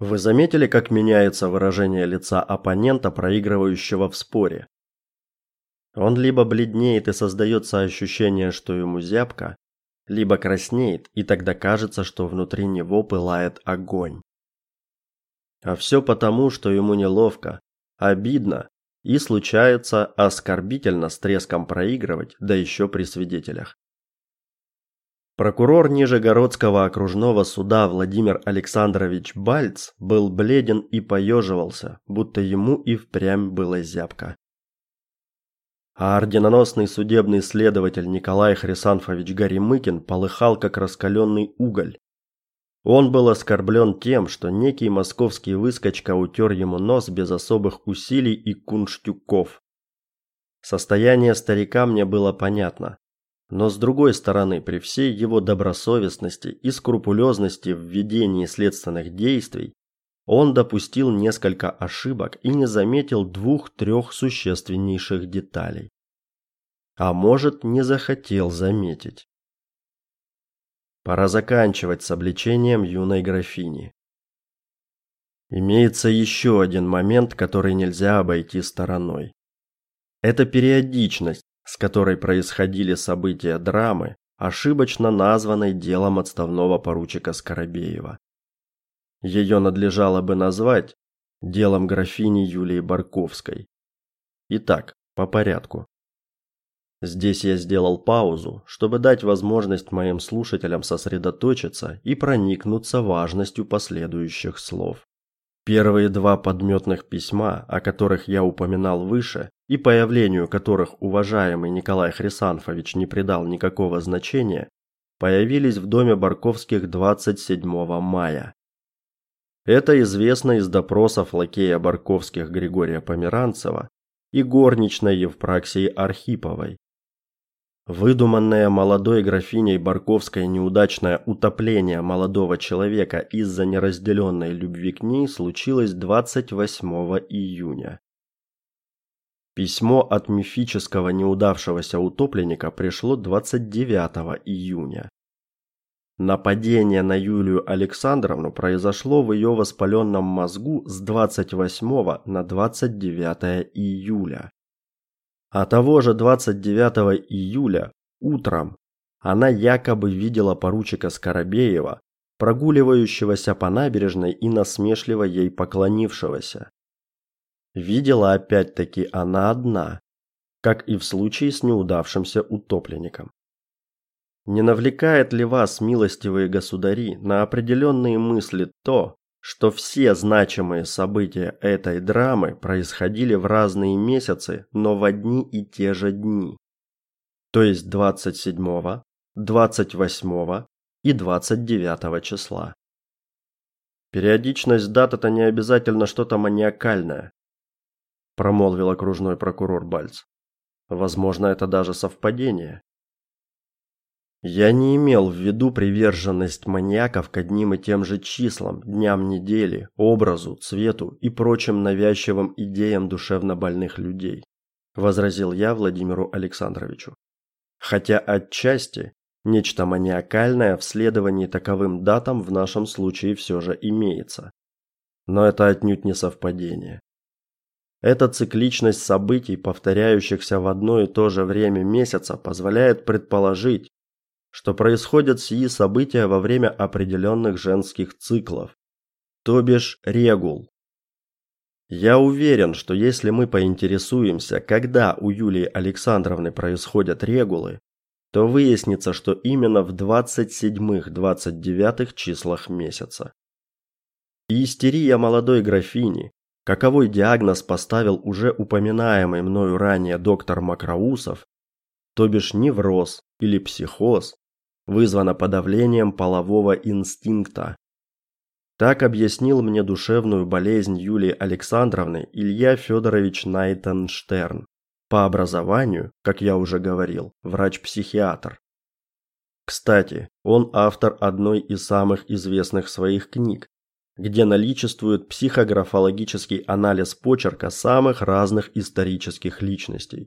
Вы заметили, как меняется выражение лица оппонента, проигрывающего в споре? Он либо бледнеет и создается ощущение, что ему зябко, либо краснеет, и тогда кажется, что внутри него пылает огонь. А все потому, что ему неловко, обидно и случается оскорбительно с треском проигрывать, да еще при свидетелях. Прокурор Нижегородского окружного суда Владимир Александрович Бальц был бледен и поеживался, будто ему и впрямь было зябко. А орденоносный судебный следователь Николай Хрисанфович Горемыкин полыхал как раскаленный уголь. Он был оскорблен тем, что некий московский выскочка утер ему нос без особых усилий и кунштюков. Состояние старика мне было понятно. Но с другой стороны, при всей его добросовестности и скрупулезности в ведении следственных действий, он допустил несколько ошибок и не заметил двух-трех существеннейших деталей. А может, не захотел заметить. Пора заканчивать с обличением юной графини. Имеется еще один момент, который нельзя обойти стороной. Это периодичность, с которой происходили события драмы, ошибочно названной делом отставного поручика Скоробеева. Ее надлежало бы назвать делом графини Юлии Барковской. Итак, по порядку. Здесь я сделал паузу, чтобы дать возможность моим слушателям сосредоточиться и проникнуться важностью последующих слов. Первые два подметных письма, о которых я упоминал выше, и появлению которых уважаемый Николай Хрисанфович не придал никакого значения, появились в доме Барковских 27 мая. Это известно из допросов лакея Барковских Григория Померанцева и горничной Евпраксии Архиповой, Выдуманное молодой графиней Барковской неудачное утопление молодого человека из-за неразделенной любви к ней случилось 28 июня. Письмо от мифического неудавшегося утопленника пришло 29 июня. Нападение на Юлию Александровну произошло в ее воспаленном мозгу с 28 на 29 июля. А того же 29 июля утром она якобы видела поручика Скоробеева, прогуливающегося по набережной и насмешливо ей поклонившегося. Видела опять-таки она одна, как и в случае с неудавшимся утопленником. Не навлекает ли вас, милостивые государи, на определенные мысли то, что все значимые события этой драмы происходили в разные месяцы, но в одни и те же дни. То есть 27, 28 и 29 числа. Периодичность дат это не обязательно что-то маниакальное, промолвил окружной прокурор Бальц. Возможно, это даже совпадение. Я не имел в виду приверженность маньяков к одним и тем же числам, дням недели, образу, цвету и прочим навязчивым идеям душевно больных людей, возразил я Владимиру Александровичу. Хотя отчасти нечто маниакальное в следовании таковым датам в нашем случае все же имеется. Но это отнюдь не совпадение. Эта цикличность событий, повторяющихся в одно и то же время месяца, позволяет предположить, что происходят сии события во время определенных женских циклов, то бишь регул. Я уверен, что если мы поинтересуемся, когда у Юлии Александровны происходят регулы, то выяснится, что именно в 27-29 числах месяца. И истерия молодой графини, каковой диагноз поставил уже упоминаемый мною ранее доктор Макроусов, то бишь невроз или психоз, вызвано подавлением полового инстинкта. Так объяснил мне душевную болезнь Юлии Александровны Илья Федорович Найтенштерн. По образованию, как я уже говорил, врач-психиатр. Кстати, он автор одной из самых известных своих книг, где наличествует психографологический анализ почерка самых разных исторических личностей: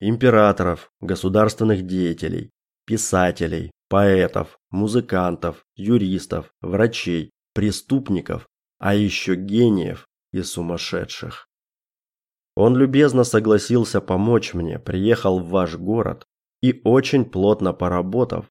императоров, государственных деятелей, писателей, поэтов, музыкантов, юристов, врачей, преступников, а еще гениев и сумасшедших. Он любезно согласился помочь мне, приехал в ваш город и очень плотно поработав,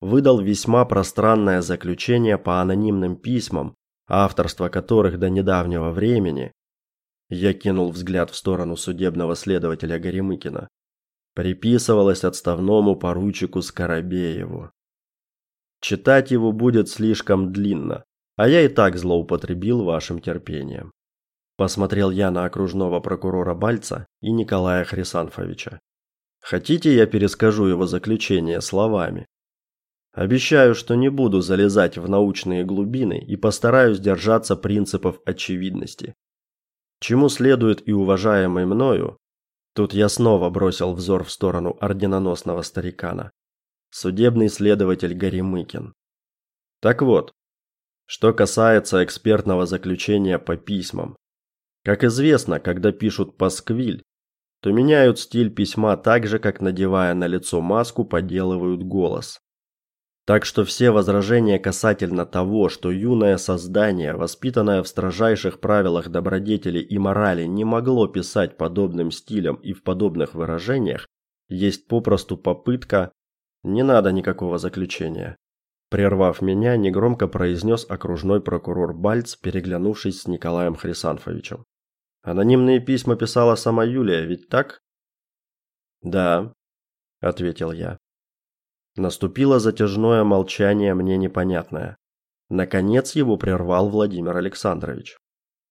выдал весьма пространное заключение по анонимным письмам, авторство которых до недавнего времени я кинул взгляд в сторону судебного следователя Горемыкина. Приписывалось отставному поручику Скоробееву. Читать его будет слишком длинно, а я и так злоупотребил вашим терпением. Посмотрел я на окружного прокурора Бальца и Николая Хрисанфовича. Хотите, я перескажу его заключение словами? Обещаю, что не буду залезать в научные глубины и постараюсь держаться принципов очевидности. Чему следует и уважаемый мною, тут я снова бросил взор в сторону орденоносного старикана, судебный следователь Горемыкин. Так вот, что касается экспертного заключения по письмам. Как известно, когда пишут пасквиль, то меняют стиль письма так же, как надевая на лицо маску, подделывают голос. Так что все возражения касательно того, что юное создание, воспитанное в строжайших правилах добродетели и морали, не могло писать подобным стилем и в подобных выражениях, есть попросту попытка не надо никакого заключения. Прервав меня, негромко произнес окружной прокурор Бальц, переглянувшись с Николаем Хрисанфовичем. Анонимные письма писала сама Юлия, ведь так? Да, ответил я. Наступило затяжное молчание мне непонятное. Наконец его прервал Владимир Александрович.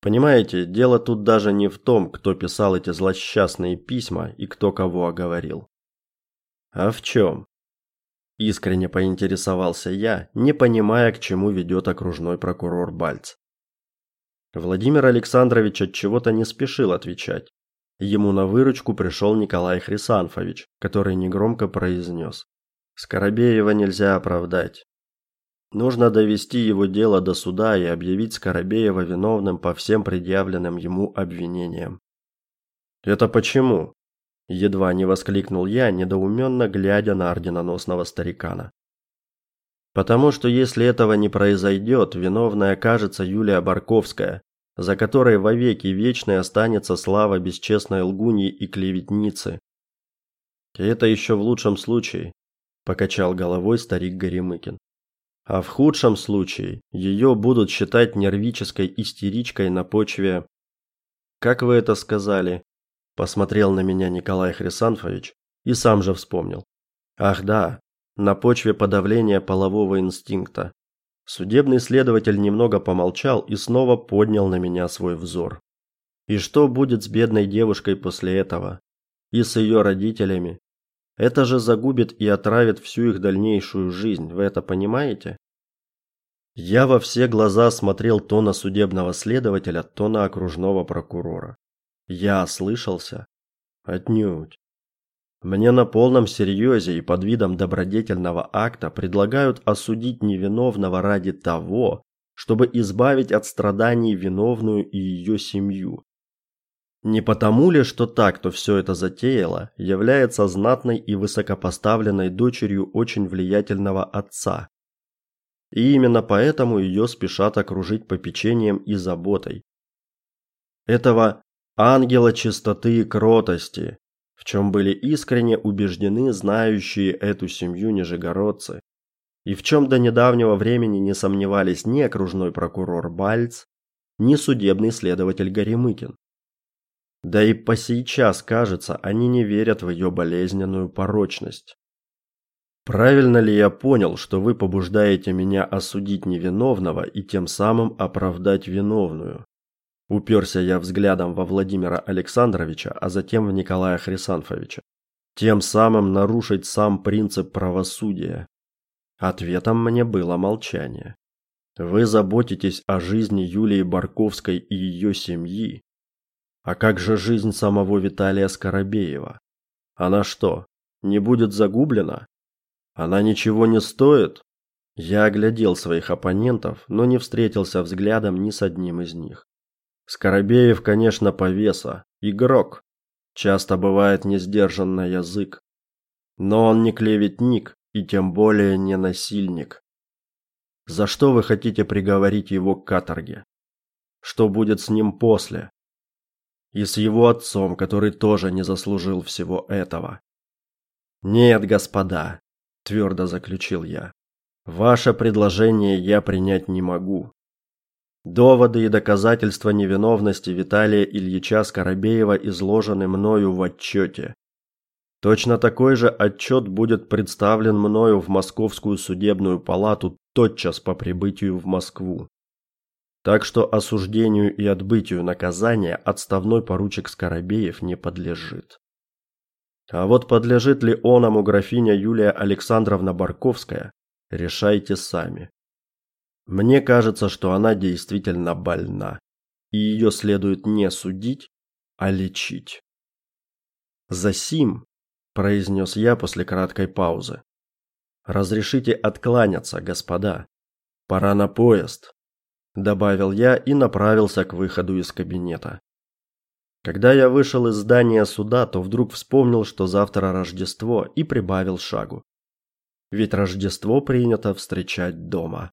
Понимаете, дело тут даже не в том, кто писал эти злосчастные письма и кто кого оговорил. А в чем? Искренне поинтересовался я, не понимая, к чему ведет окружной прокурор Бальц. Владимир Александрович от чего-то не спешил отвечать. Ему на выручку пришел Николай Хрисанфович, который негромко произнес. Скоробеева нельзя оправдать. Нужно довести его дело до суда и объявить Скоробеева виновным по всем предъявленным ему обвинениям. Это почему? едва не воскликнул я, недоуменно глядя на орденоносного старикана. Потому что если этого не произойдет, виновной окажется Юлия Барковская, за которой вовеки вечной останется слава бесчестной лгуньи и клеветницы. И это еще в лучшем случае, покачал головой старик Горемыкин. А в худшем случае ее будут считать нервической истеричкой на почве Как вы это сказали? посмотрел на меня Николай Хрисанфович и сам же вспомнил. Ах да, на почве подавления полового инстинкта. Судебный следователь немного помолчал и снова поднял на меня свой взор. И что будет с бедной девушкой после этого? И с ее родителями, это же загубит и отравит всю их дальнейшую жизнь, вы это понимаете? Я во все глаза смотрел то на судебного следователя, то на окружного прокурора. Я ослышался? Отнюдь. Мне на полном серьезе и под видом добродетельного акта предлагают осудить невиновного ради того, чтобы избавить от страданий виновную и ее семью. Не потому ли, что та, кто все это затеяла, является знатной и высокопоставленной дочерью очень влиятельного отца? И именно поэтому ее спешат окружить попечением и заботой. Этого ангела чистоты и кротости, в чем были искренне убеждены знающие эту семью нижегородцы, и в чем до недавнего времени не сомневались ни окружной прокурор Бальц, ни судебный следователь Горемыкин. Да и по сейчас, кажется, они не верят в ее болезненную порочность. Правильно ли я понял, что вы побуждаете меня осудить невиновного и тем самым оправдать виновную? Уперся я взглядом во Владимира Александровича, а затем в Николая Хрисанфовича. Тем самым нарушить сам принцип правосудия. Ответом мне было молчание. Вы заботитесь о жизни Юлии Барковской и ее семьи, а как же жизнь самого Виталия Скоробеева? Она что, не будет загублена? Она ничего не стоит? Я оглядел своих оппонентов, но не встретился взглядом ни с одним из них. Скоробеев, конечно, повеса, игрок. Часто бывает не сдержан на язык. Но он не клеветник и тем более не насильник. За что вы хотите приговорить его к каторге? что будет с ним после. И с его отцом, который тоже не заслужил всего этого. Нет, господа, твердо заключил я. Ваше предложение я принять не могу. Доводы и доказательства невиновности Виталия Ильича Скоробеева изложены мною в отчете. Точно такой же отчет будет представлен мною в Московскую судебную палату тотчас по прибытию в Москву. Так что осуждению и отбытию наказания отставной поручик Скоробеев не подлежит. А вот подлежит ли оному графиня Юлия Александровна Барковская, решайте сами. Мне кажется, что она действительно больна, и ее следует не судить, а лечить. Засим, произнес я после краткой паузы. Разрешите откланяться, господа. Пора на поезд, добавил я и направился к выходу из кабинета. Когда я вышел из здания суда, то вдруг вспомнил, что завтра Рождество, и прибавил шагу. Ведь Рождество принято встречать дома.